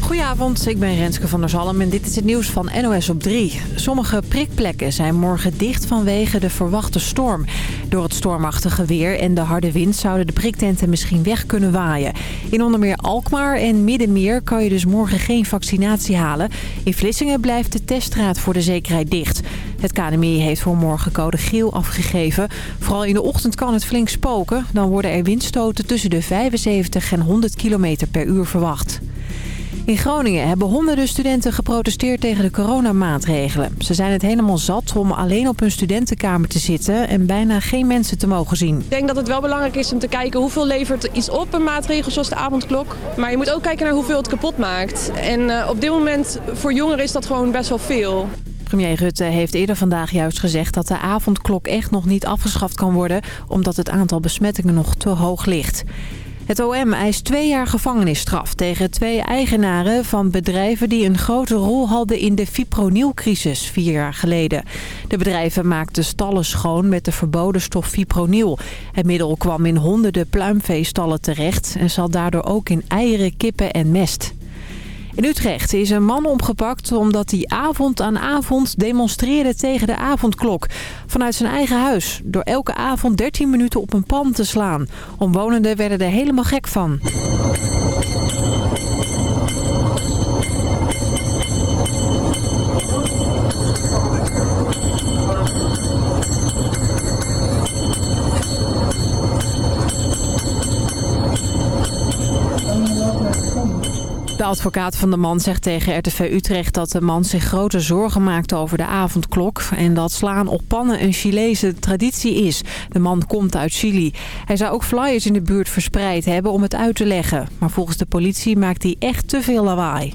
Goedenavond, ik ben Renske van der Zalm en dit is het nieuws van NOS op 3. Sommige prikplekken zijn morgen dicht vanwege de verwachte storm. Door het stormachtige weer en de harde wind zouden de priktenten misschien weg kunnen waaien. In onder meer Alkmaar en Middenmeer kan je dus morgen geen vaccinatie halen. In Vlissingen blijft de teststraat voor de zekerheid dicht. Het KNMI heeft voor morgen code geel afgegeven. Vooral in de ochtend kan het flink spoken. Dan worden er windstoten tussen de 75 en 100 km per uur verwacht. In Groningen hebben honderden studenten geprotesteerd tegen de coronamaatregelen. Ze zijn het helemaal zat om alleen op hun studentenkamer te zitten en bijna geen mensen te mogen zien. Ik denk dat het wel belangrijk is om te kijken hoeveel levert iets op een maatregel zoals de avondklok. Maar je moet ook kijken naar hoeveel het kapot maakt. En uh, op dit moment voor jongeren is dat gewoon best wel veel. Premier Rutte heeft eerder vandaag juist gezegd dat de avondklok echt nog niet afgeschaft kan worden... omdat het aantal besmettingen nog te hoog ligt. Het OM eist twee jaar gevangenisstraf tegen twee eigenaren van bedrijven die een grote rol hadden in de fipronilcrisis vier jaar geleden. De bedrijven maakten stallen schoon met de verboden stof fipronil. Het middel kwam in honderden pluimveestallen terecht en zat daardoor ook in eieren, kippen en mest. In Utrecht is een man opgepakt omdat hij avond aan avond demonstreerde tegen de avondklok. Vanuit zijn eigen huis. Door elke avond 13 minuten op een pan te slaan. Omwonenden werden er helemaal gek van. De advocaat van de man zegt tegen RTV Utrecht dat de man zich grote zorgen maakt over de avondklok. En dat slaan op pannen een Chilese traditie is. De man komt uit Chili. Hij zou ook flyers in de buurt verspreid hebben om het uit te leggen. Maar volgens de politie maakt hij echt te veel lawaai.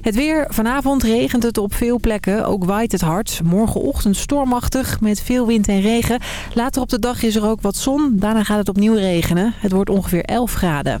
Het weer. Vanavond regent het op veel plekken. Ook waait het hard. Morgenochtend stormachtig met veel wind en regen. Later op de dag is er ook wat zon. Daarna gaat het opnieuw regenen. Het wordt ongeveer 11 graden.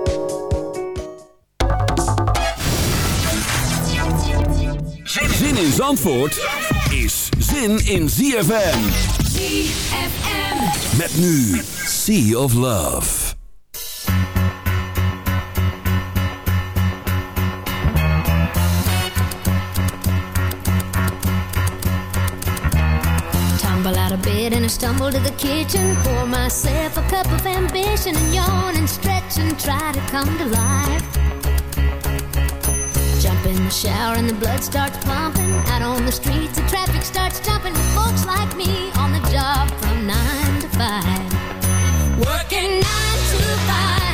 In Zandvoort is zin in ZFM. ZFM. Met nu Sea of Love. Tumble out of bed and I stumble to the kitchen. Pour myself a cup of ambition and yawn and stretch and try to come to life. Shower and the blood starts pumping. Out on the streets, the traffic starts jumping. With folks like me on the job from nine to five. Working nine to five.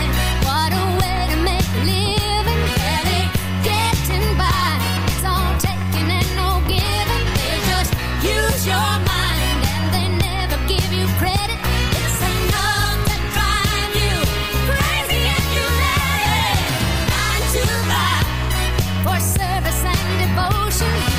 Devotion.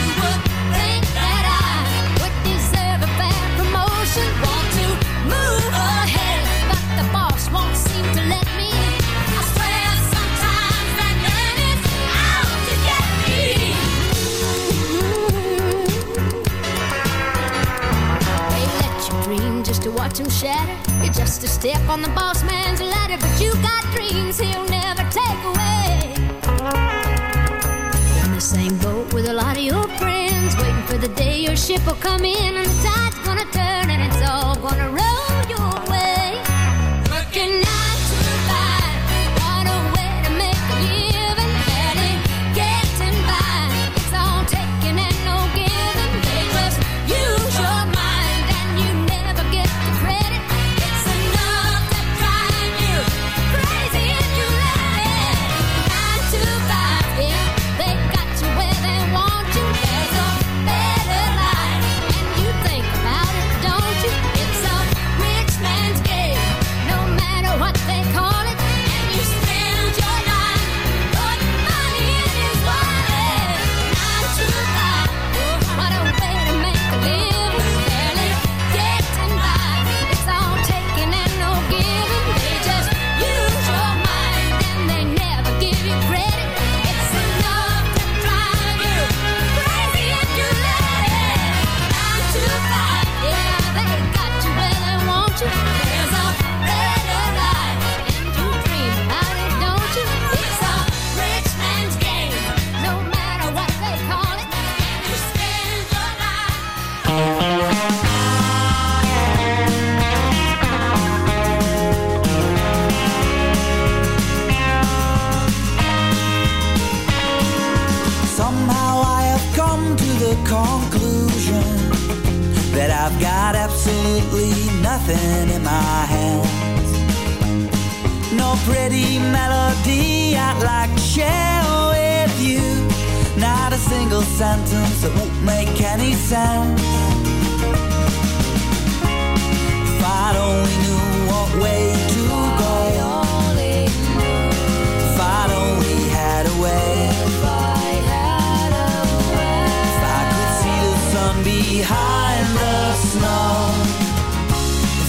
Will come in nothing in my hands. No pretty melody I'd like to share with you. Not a single sentence that won't make any sense. If I'd only knew what way to go. If I'd only had a way. If I could see the sun behind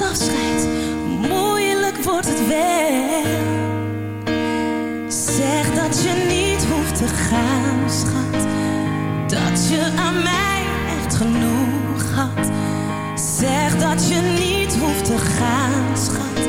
afscheid, moeilijk wordt het wel. Zeg dat je niet hoeft te gaan, schat. Dat je aan mij echt genoeg had. Zeg dat je niet hoeft te gaan, schat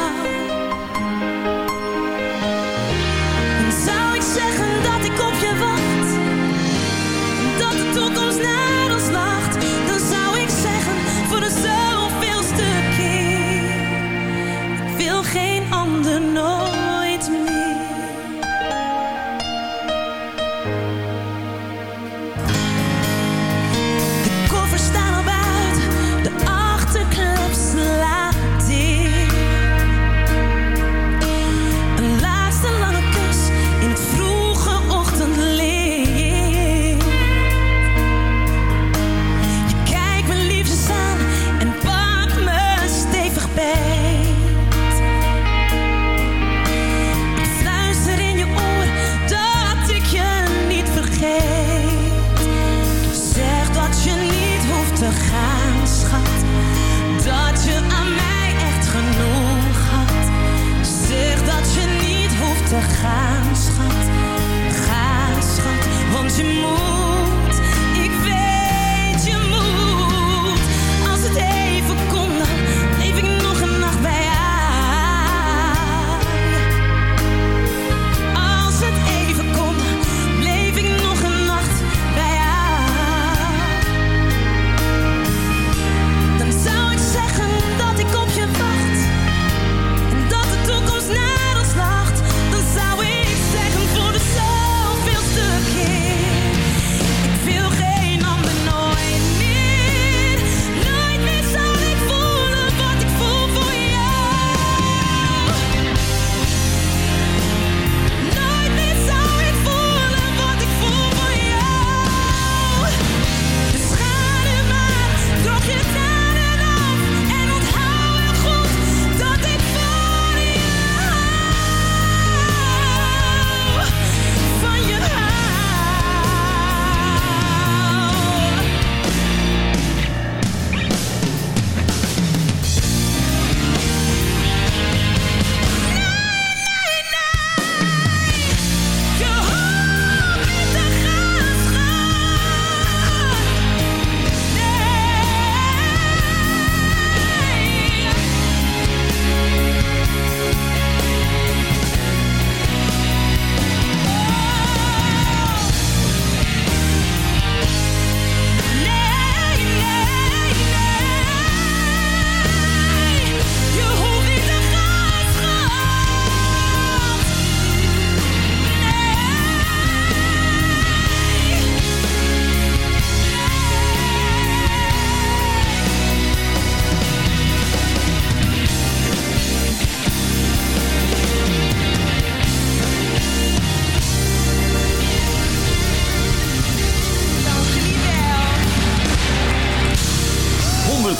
to move.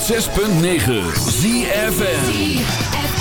106.9 ZFN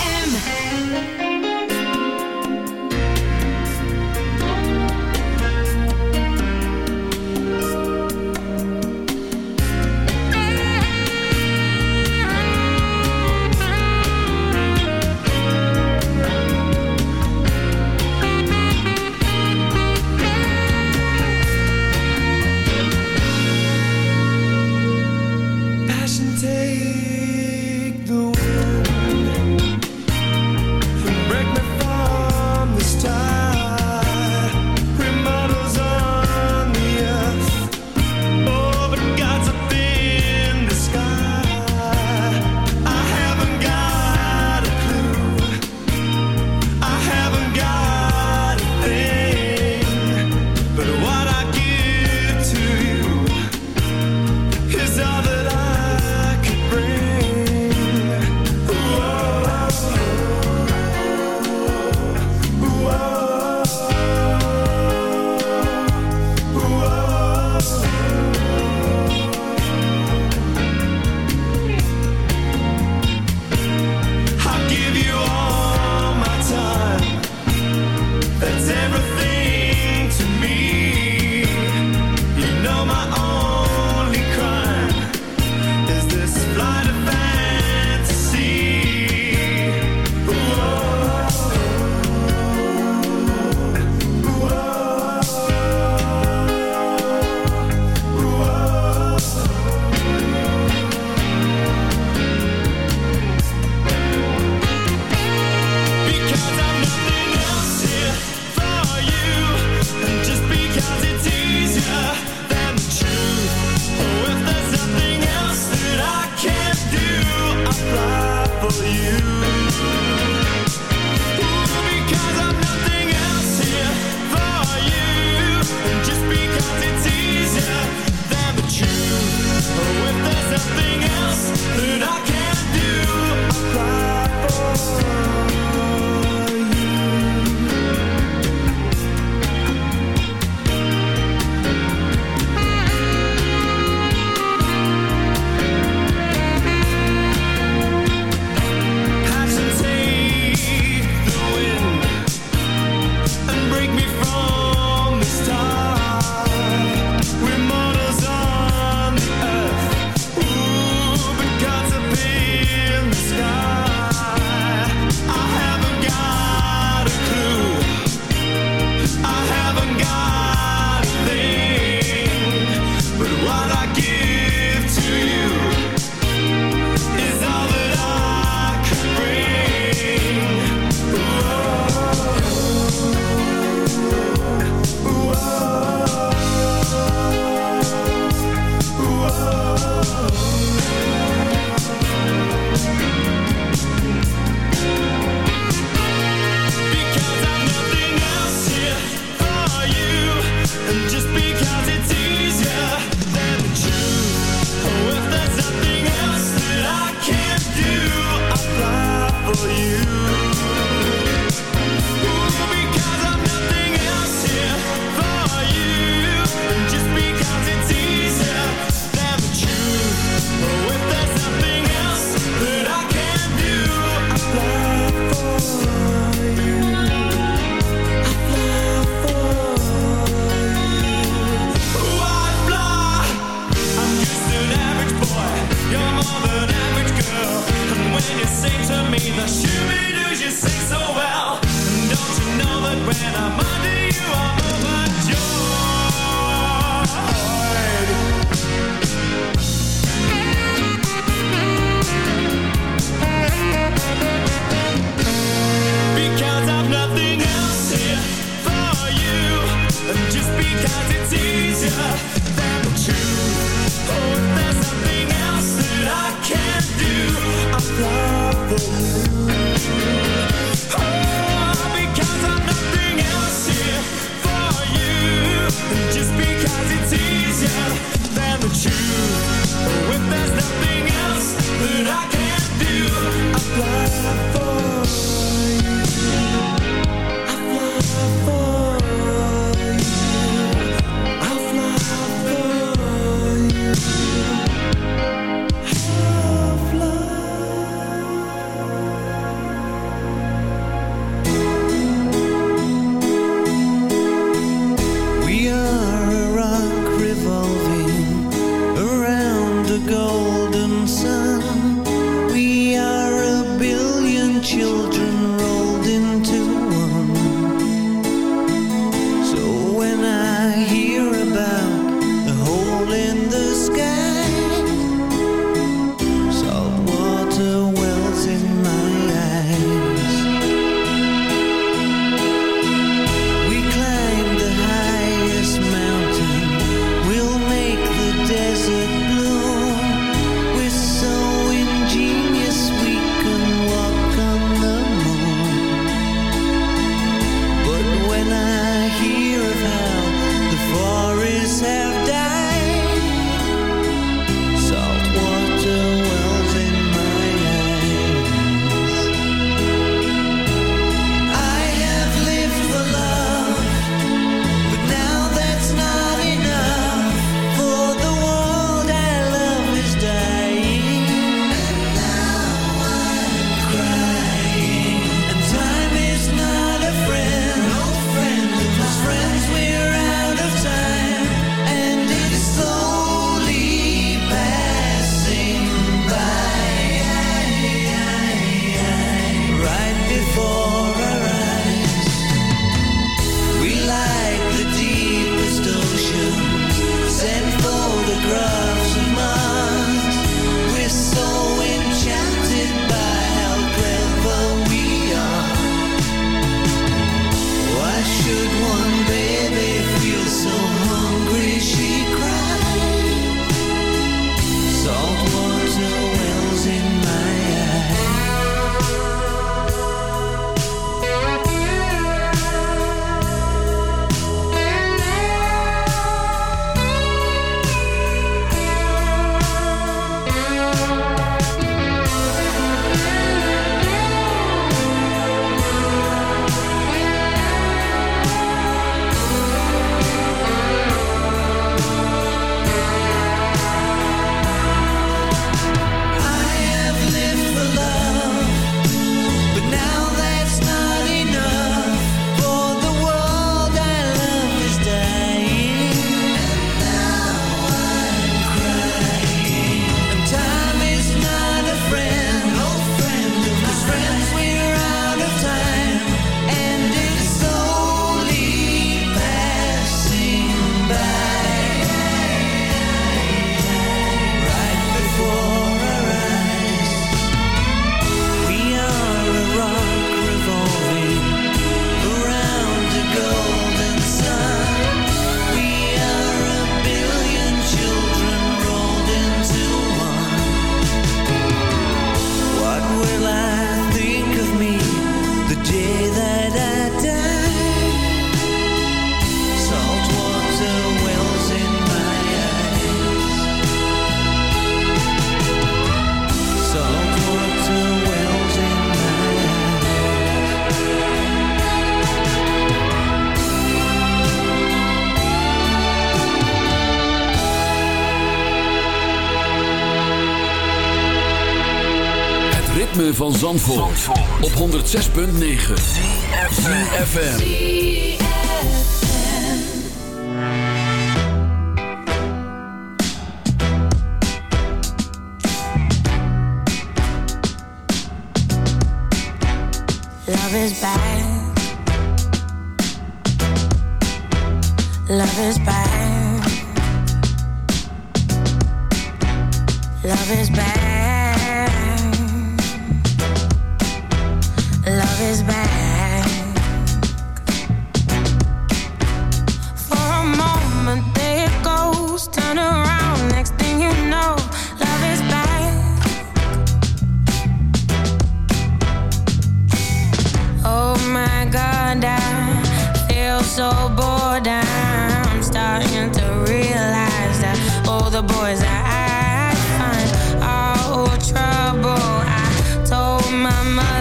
Love is bad.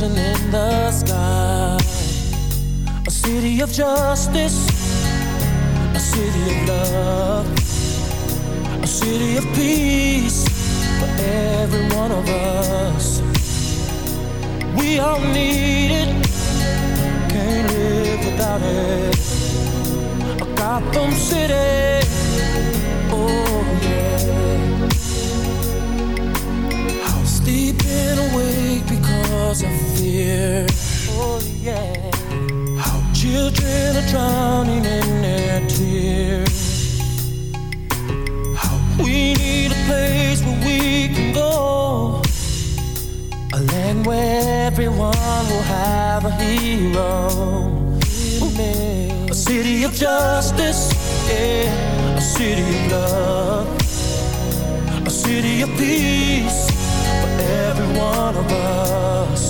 Solution in the sky. A city of justice, a city of love, a city of peace for every one of us. We all need it, can't live without it. A Gotham City, oh yeah. I'll sleep and awake fear. Oh yeah. How children are drowning in their tears. How we need a place where we can go. A land where everyone will have a hero. A city of justice, yeah. A city of love. A city of peace for every one of us.